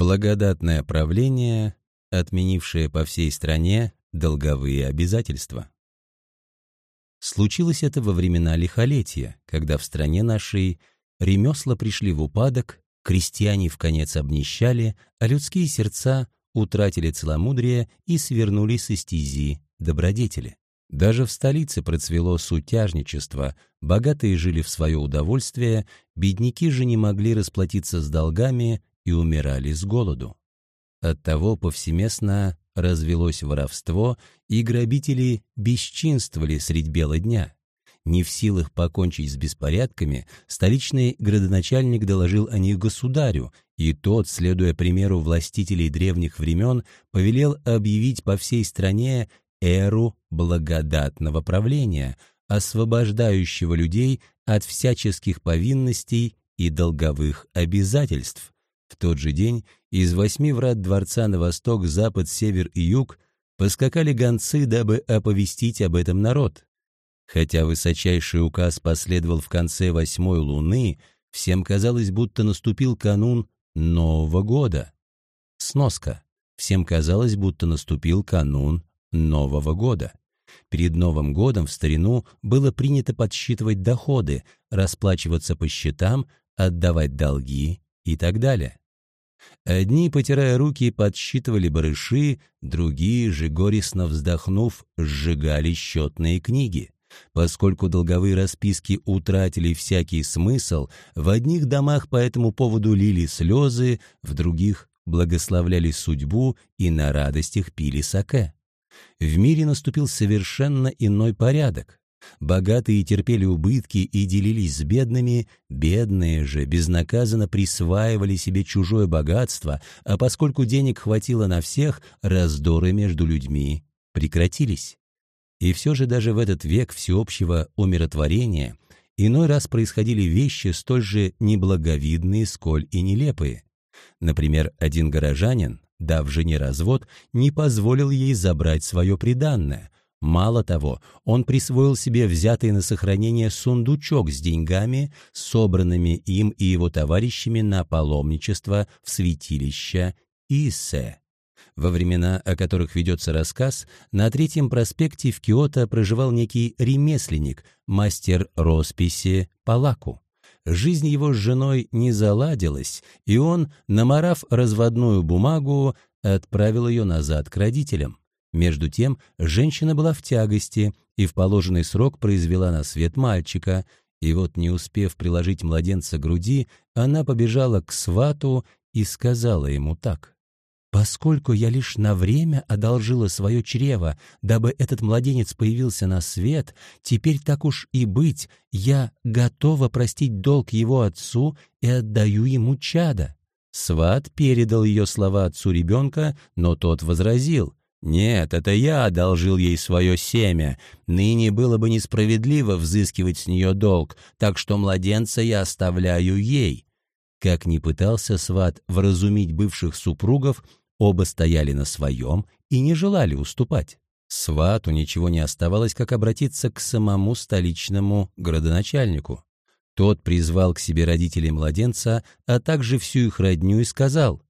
Благодатное правление, отменившее по всей стране долговые обязательства. Случилось это во времена лихолетия, когда в стране нашей ремесла пришли в упадок, крестьяне в конец обнищали, а людские сердца утратили целомудрие и свернули со стези добродетели. Даже в столице процвело сутяжничество, богатые жили в свое удовольствие, бедняки же не могли расплатиться с долгами и умирали с голоду. Оттого повсеместно развелось воровство, и грабители бесчинствовали средь бела дня. Не в силах покончить с беспорядками, столичный градоначальник доложил о них государю, и тот, следуя примеру властителей древних времен, повелел объявить по всей стране эру благодатного правления, освобождающего людей от всяческих повинностей и долговых обязательств. В тот же день из восьми врат дворца на восток, запад, север и юг поскакали гонцы, дабы оповестить об этом народ. Хотя высочайший указ последовал в конце восьмой луны, всем казалось, будто наступил канун Нового года. Сноска. Всем казалось, будто наступил канун Нового года. Перед Новым годом в старину было принято подсчитывать доходы, расплачиваться по счетам, отдавать долги и так далее. Одни, потирая руки, подсчитывали барыши, другие же, горестно вздохнув, сжигали счетные книги. Поскольку долговые расписки утратили всякий смысл, в одних домах по этому поводу лили слезы, в других благословляли судьбу и на радостях пили саке. В мире наступил совершенно иной порядок. Богатые терпели убытки и делились с бедными, бедные же безнаказанно присваивали себе чужое богатство, а поскольку денег хватило на всех, раздоры между людьми прекратились. И все же даже в этот век всеобщего умиротворения иной раз происходили вещи столь же неблаговидные, сколь и нелепые. Например, один горожанин, дав жене развод, не позволил ей забрать свое приданное. Мало того, он присвоил себе взятый на сохранение сундучок с деньгами, собранными им и его товарищами на паломничество в святилище Иссе. Во времена, о которых ведется рассказ, на Третьем проспекте в Киото проживал некий ремесленник, мастер росписи Палаку. Жизнь его с женой не заладилась, и он, наморав разводную бумагу, отправил ее назад к родителям. Между тем, женщина была в тягости и в положенный срок произвела на свет мальчика, и вот, не успев приложить младенца к груди, она побежала к свату и сказала ему так. Поскольку я лишь на время одолжила свое чрево, дабы этот младенец появился на свет, теперь так уж и быть, я готова простить долг его отцу и отдаю ему чада». Сват передал ее слова отцу ребенка, но тот возразил. «Нет, это я одолжил ей свое семя. Ныне было бы несправедливо взыскивать с нее долг, так что младенца я оставляю ей». Как ни пытался сват вразумить бывших супругов, Оба стояли на своем и не желали уступать. Свату ничего не оставалось, как обратиться к самому столичному градоначальнику. Тот призвал к себе родителей младенца, а также всю их родню и сказал,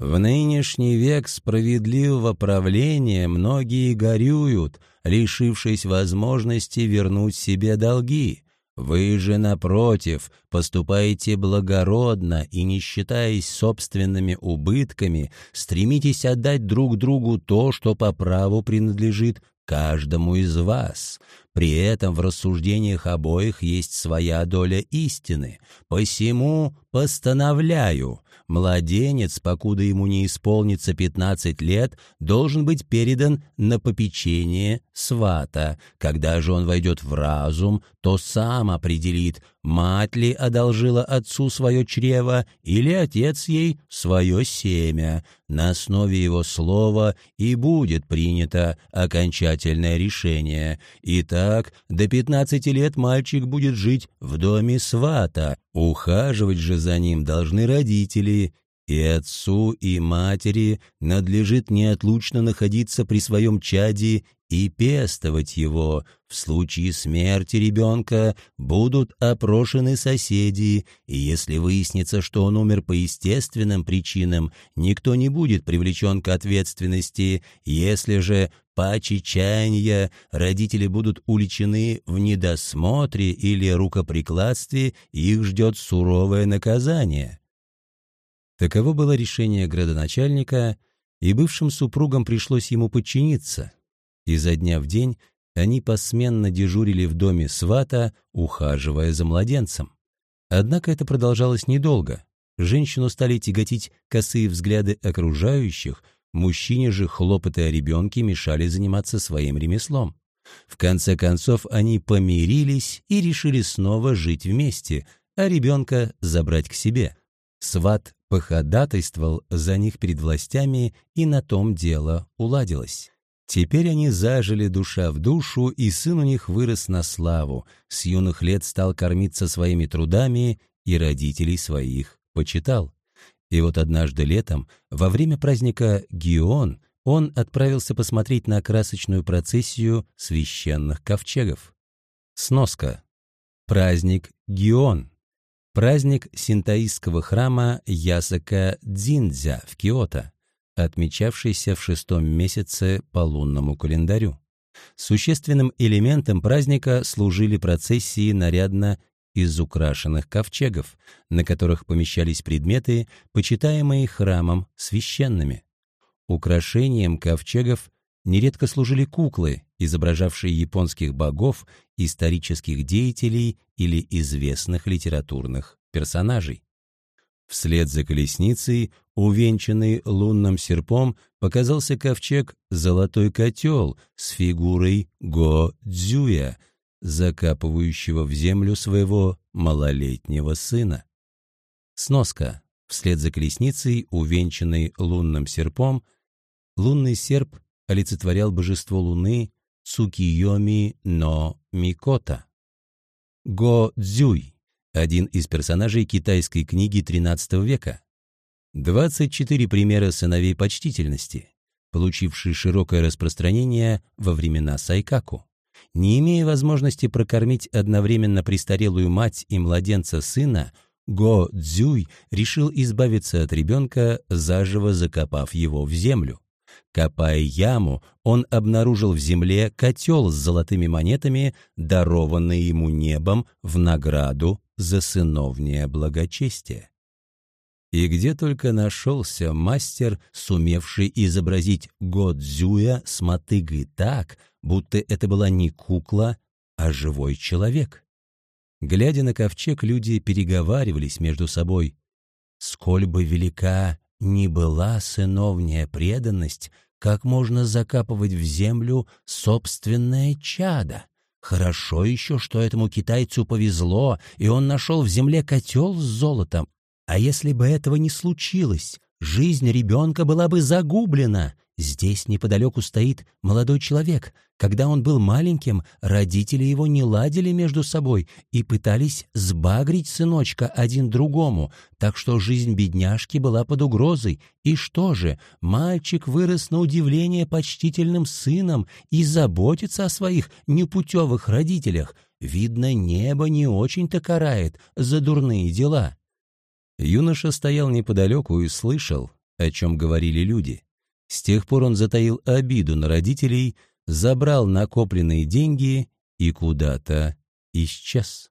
«В нынешний век справедливого правления многие горюют, лишившись возможности вернуть себе долги. Вы же, напротив, поступаете благородно и, не считаясь собственными убытками, стремитесь отдать друг другу то, что по праву принадлежит каждому из вас. При этом в рассуждениях обоих есть своя доля истины. Посему постановляю, Младенец, покуда ему не исполнится 15 лет, должен быть передан на попечение свата. Когда же он войдет в разум, то сам определит, мать ли одолжила отцу свое чрево или отец ей свое семя. На основе его слова и будет принято окончательное решение. Итак, до 15 лет мальчик будет жить в доме свата, Ухаживать же за ним должны родители, и отцу, и матери надлежит неотлучно находиться при своем чаде и пестовать его. В случае смерти ребенка будут опрошены соседи, и если выяснится, что он умер по естественным причинам, никто не будет привлечен к ответственности. Если же по чечанья родители будут уличены в недосмотре или рукоприкладстве, их ждет суровое наказание. Таково было решение градоначальника, и бывшим супругам пришлось ему подчиниться. Изо дня в день они посменно дежурили в доме свата, ухаживая за младенцем. Однако это продолжалось недолго. Женщину стали тяготить косые взгляды окружающих, мужчине же хлопоты о ребенке мешали заниматься своим ремеслом. В конце концов они помирились и решили снова жить вместе, а ребенка забрать к себе. Сват походатайствовал за них перед властями, и на том дело уладилось. Теперь они зажили душа в душу, и сын у них вырос на славу, с юных лет стал кормиться своими трудами и родителей своих почитал. И вот однажды летом, во время праздника Гион, он отправился посмотреть на красочную процессию священных ковчегов. Сноска. Праздник Гион. Праздник синтаистского храма Ясака Дзиндзя в Киото, отмечавшийся в шестом месяце по лунному календарю. Существенным элементом праздника служили процессии нарядно из украшенных ковчегов, на которых помещались предметы, почитаемые храмом священными. Украшением ковчегов нередко служили куклы, изображавшие японских богов, исторических деятелей или известных литературных персонажей. Вслед за колесницей, увенчанный лунным серпом, показался ковчег «Золотой котел» с фигурой Го-Дзюя, закапывающего в землю своего малолетнего сына. Сноска. Вслед за колесницей, увенчанной лунным серпом, лунный серп олицетворял божество Луны Цукиоми но Микота. Го Цзюй, один из персонажей китайской книги XIII века. 24 примера сыновей почтительности, получившие широкое распространение во времена Сайкаку. Не имея возможности прокормить одновременно престарелую мать и младенца сына, Го Цзюй решил избавиться от ребенка, заживо закопав его в землю. Копая яму, он обнаружил в земле котел с золотыми монетами, дарованный ему небом в награду за сыновнее благочестие. И где только нашелся мастер, сумевший изобразить Годзюя с мотыгой так, будто это была не кукла, а живой человек. Глядя на ковчег, люди переговаривались между собой. «Сколь бы велика не была сыновняя преданность, как можно закапывать в землю собственное чадо. Хорошо еще, что этому китайцу повезло, и он нашел в земле котел с золотом. А если бы этого не случилось, жизнь ребенка была бы загублена. Здесь неподалеку стоит молодой человек. Когда он был маленьким, родители его не ладили между собой и пытались сбагрить сыночка один другому, так что жизнь бедняжки была под угрозой. И что же, мальчик вырос на удивление почтительным сыном и заботится о своих непутевых родителях. Видно, небо не очень-то карает за дурные дела. Юноша стоял неподалеку и слышал, о чем говорили люди. С тех пор он затаил обиду на родителей, забрал накопленные деньги и куда-то исчез.